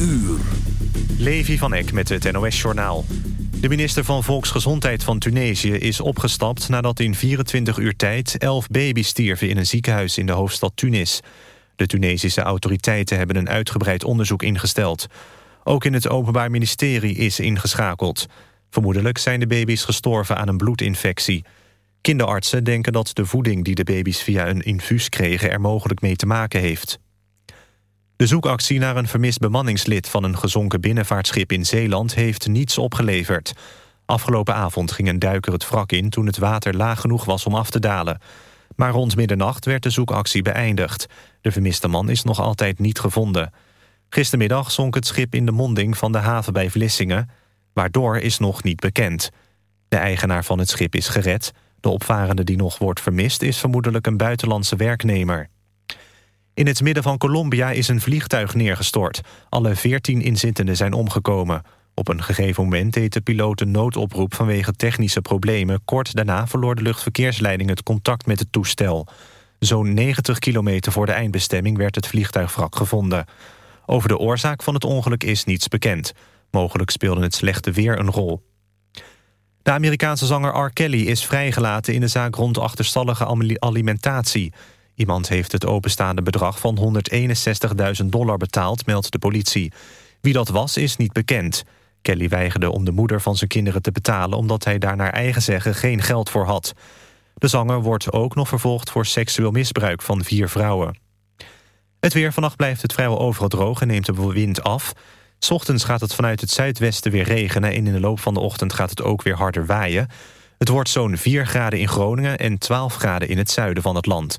Uur. Levi van Eck met het NOS-journaal. De minister van Volksgezondheid van Tunesië is opgestapt... nadat in 24 uur tijd 11 baby's stierven in een ziekenhuis in de hoofdstad Tunis. De Tunesische autoriteiten hebben een uitgebreid onderzoek ingesteld. Ook in het Openbaar Ministerie is ingeschakeld. Vermoedelijk zijn de baby's gestorven aan een bloedinfectie. Kinderartsen denken dat de voeding die de baby's via een infuus kregen... er mogelijk mee te maken heeft. De zoekactie naar een vermist bemanningslid van een gezonken binnenvaartschip in Zeeland heeft niets opgeleverd. Afgelopen avond ging een duiker het wrak in toen het water laag genoeg was om af te dalen. Maar rond middernacht werd de zoekactie beëindigd. De vermiste man is nog altijd niet gevonden. Gistermiddag zonk het schip in de monding van de haven bij Vlissingen. Waardoor is nog niet bekend. De eigenaar van het schip is gered. De opvarende die nog wordt vermist is vermoedelijk een buitenlandse werknemer. In het midden van Colombia is een vliegtuig neergestort. Alle veertien inzittenden zijn omgekomen. Op een gegeven moment deed de piloot een noodoproep vanwege technische problemen. Kort daarna verloor de luchtverkeersleiding het contact met het toestel. Zo'n 90 kilometer voor de eindbestemming werd het vliegtuigwrak gevonden. Over de oorzaak van het ongeluk is niets bekend. Mogelijk speelde het slechte weer een rol. De Amerikaanse zanger R. Kelly is vrijgelaten in de zaak rond achterstallige alimentatie. Iemand heeft het openstaande bedrag van 161.000 dollar betaald, meldt de politie. Wie dat was, is niet bekend. Kelly weigerde om de moeder van zijn kinderen te betalen... omdat hij daar naar eigen zeggen geen geld voor had. De zanger wordt ook nog vervolgd voor seksueel misbruik van vier vrouwen. Het weer vannacht blijft het vrijwel overal droog en neemt de wind af. S ochtends gaat het vanuit het zuidwesten weer regenen... en in de loop van de ochtend gaat het ook weer harder waaien. Het wordt zo'n 4 graden in Groningen en 12 graden in het zuiden van het land.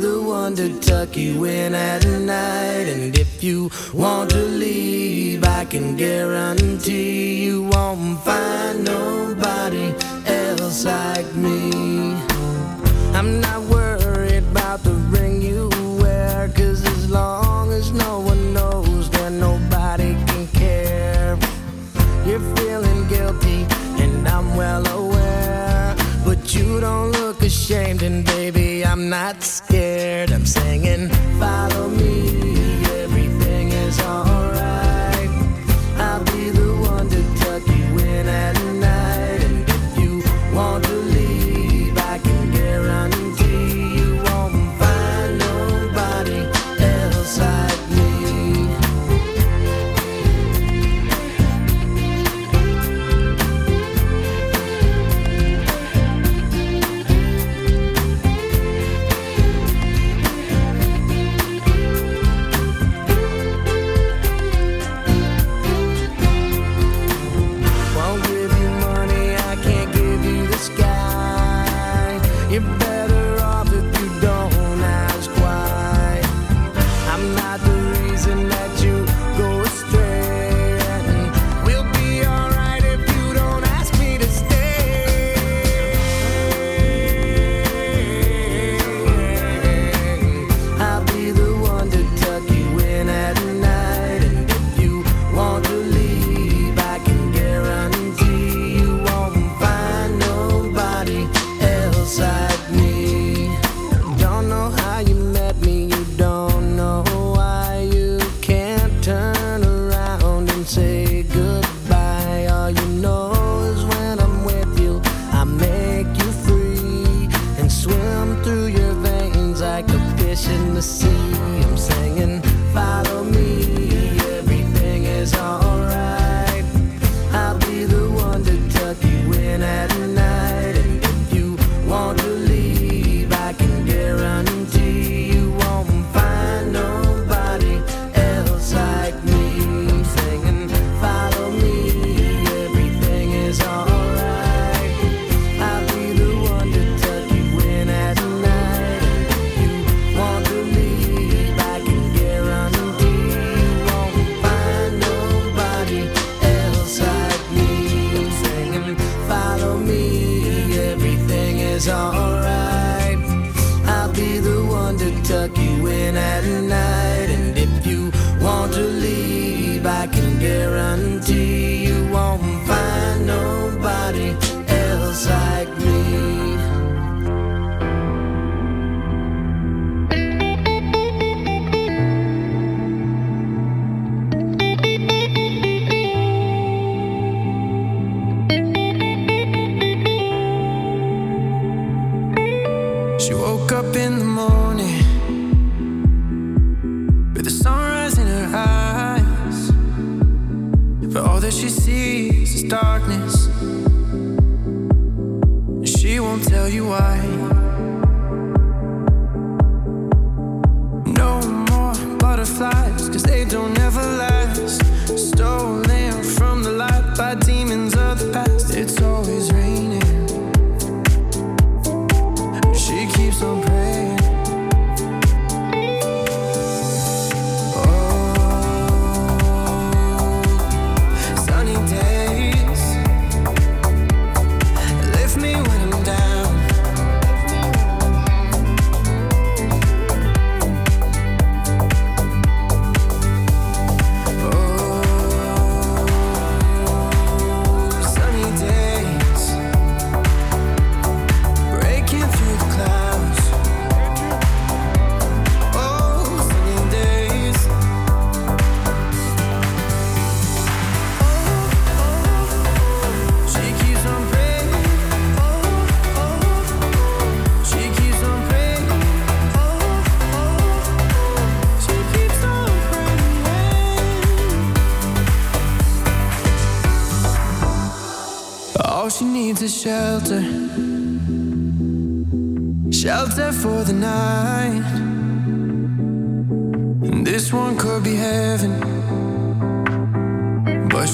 The one to tuck you in at night. And if you want to leave, I can guarantee you won't find nobody else like me. I'm not ashamed, and baby, I'm not scared. I'm singing, follow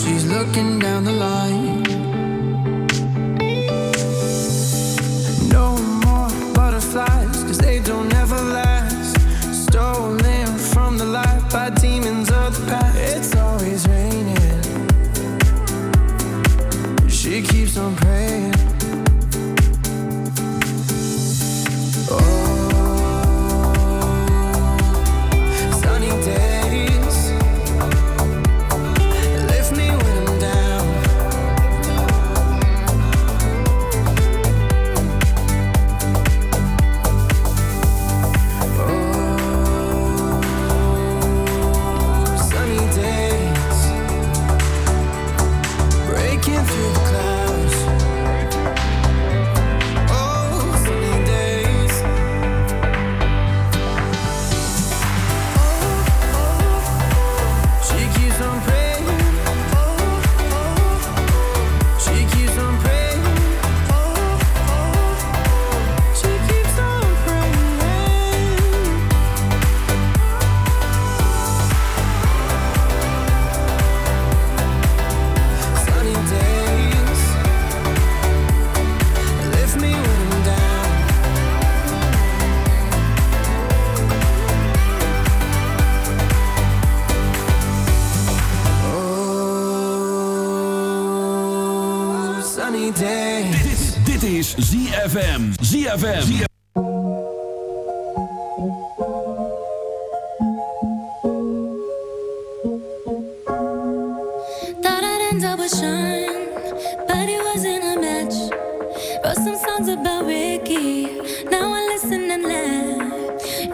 she's looking down the line.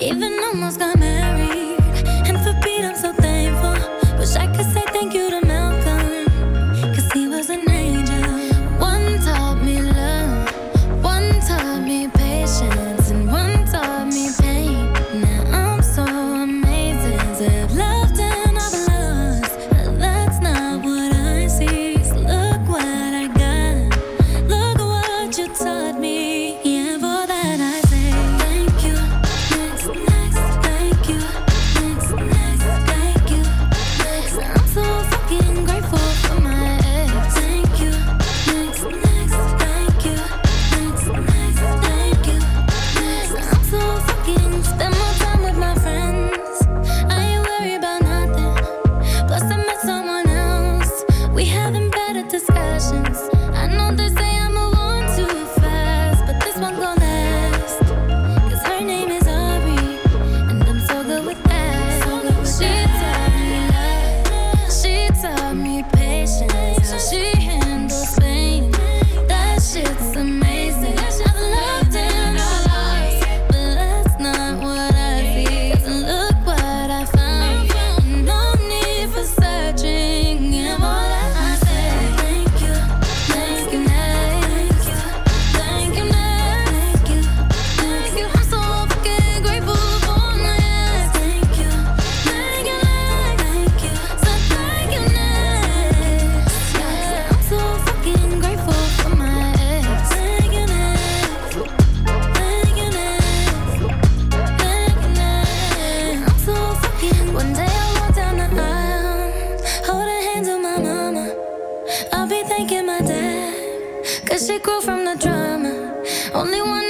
Even almost got married. grow from the drama. Only one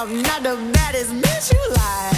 I'm not the baddest bitch you like.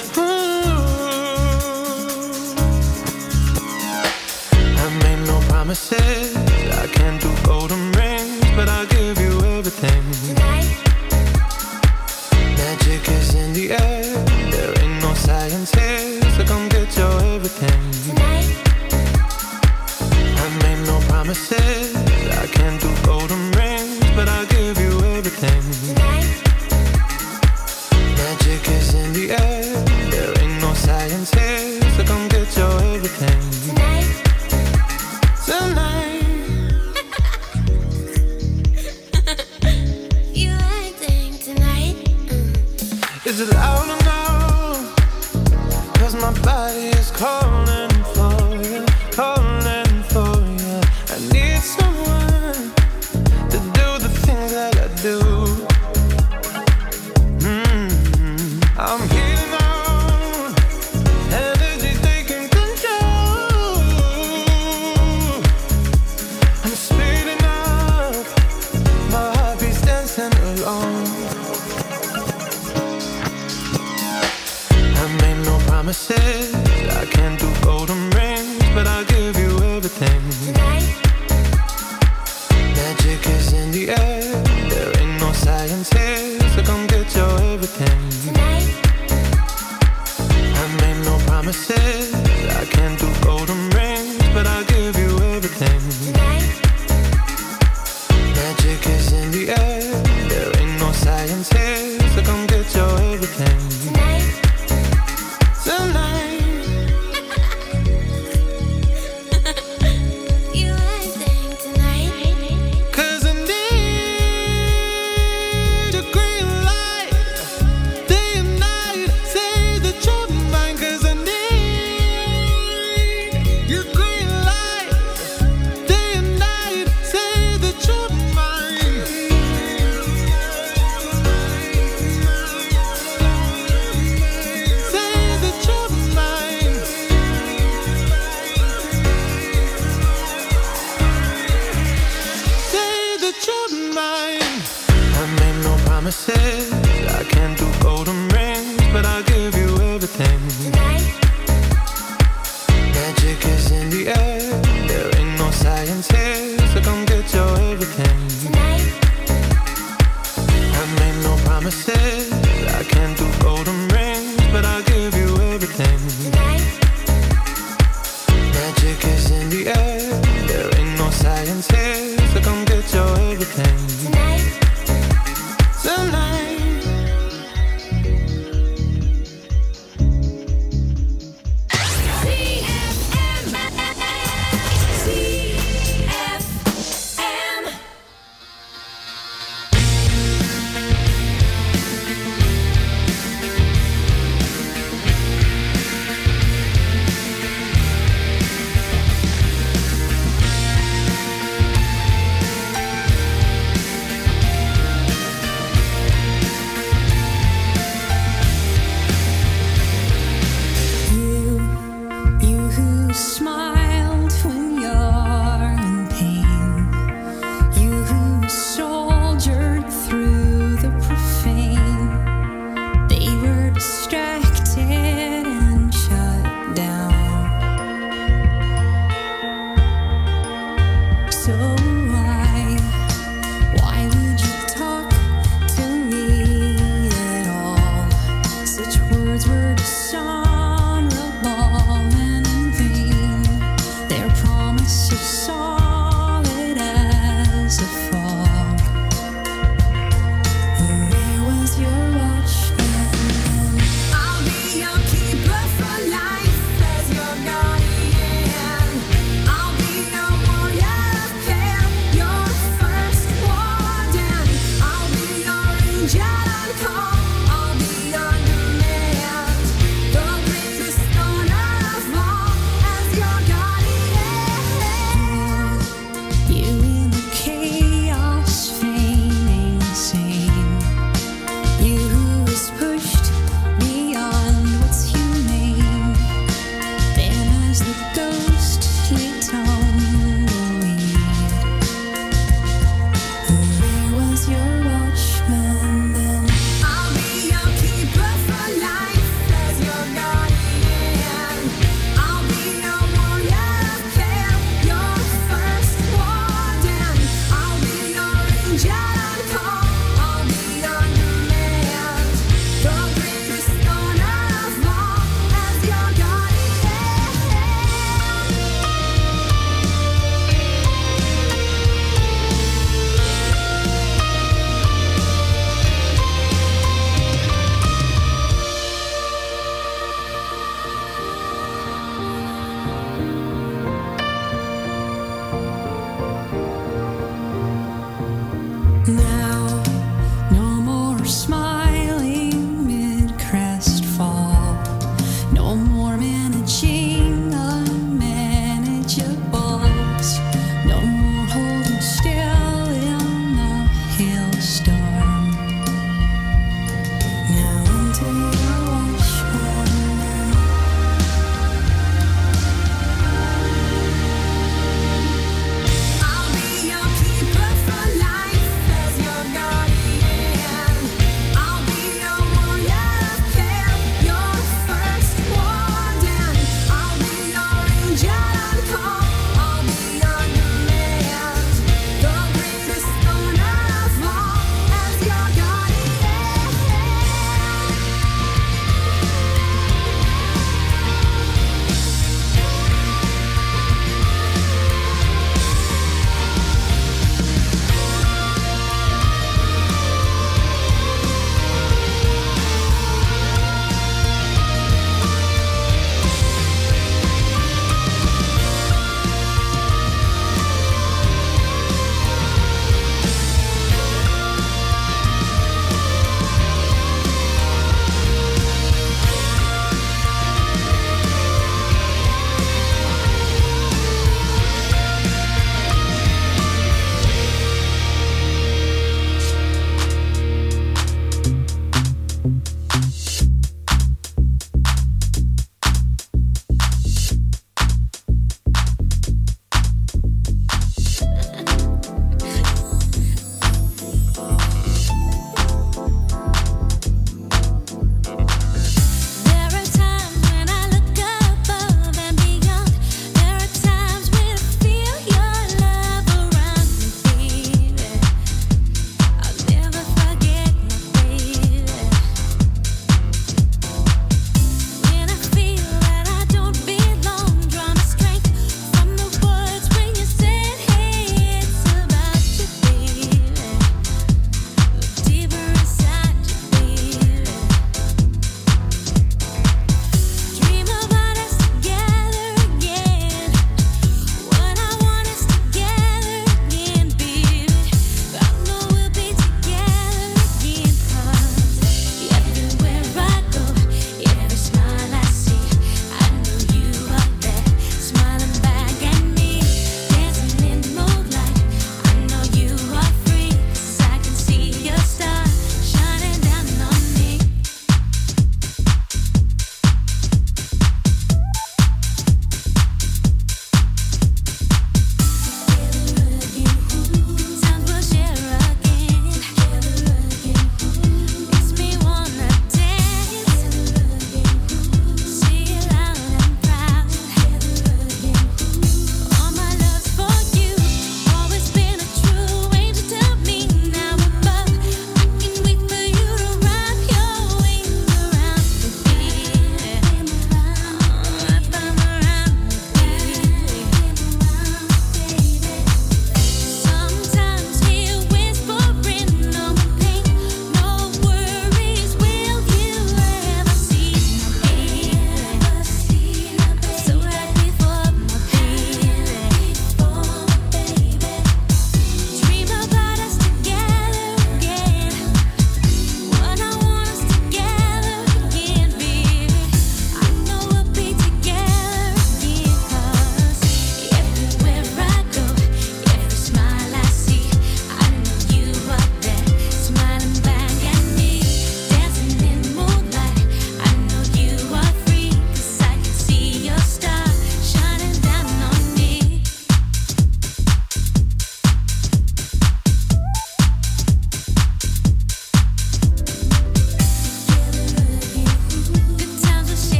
Promises. I can't do golden rings, but I'll give you everything. Tonight. Magic is in the air. There ain't no science here, so come get your everything. Tonight. I made no promises.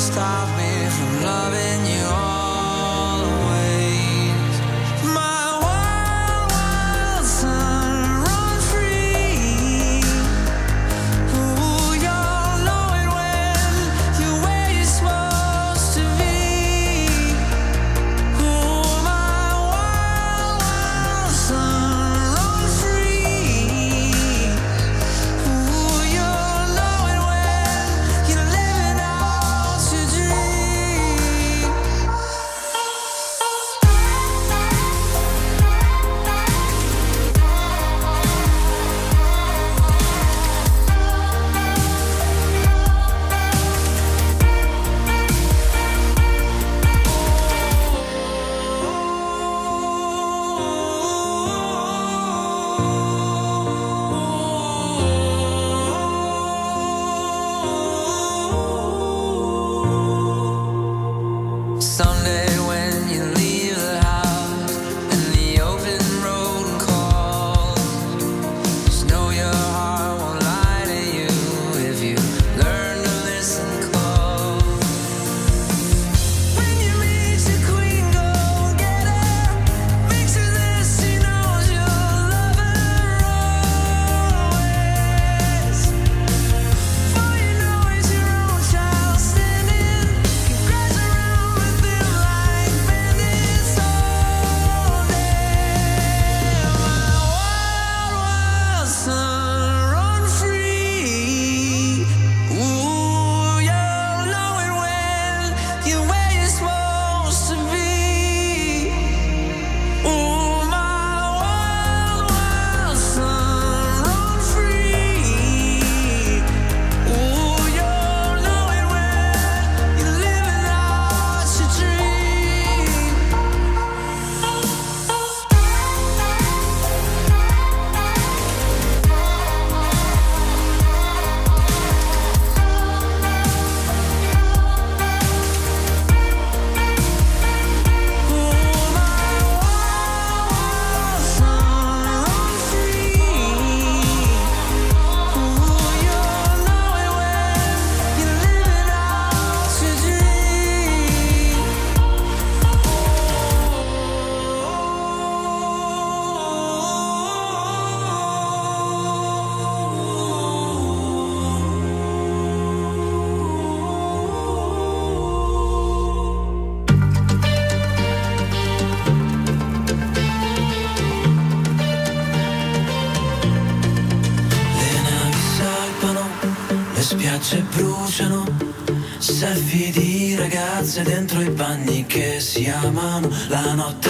stop me from loving you. dentro i bagni che si amano la notte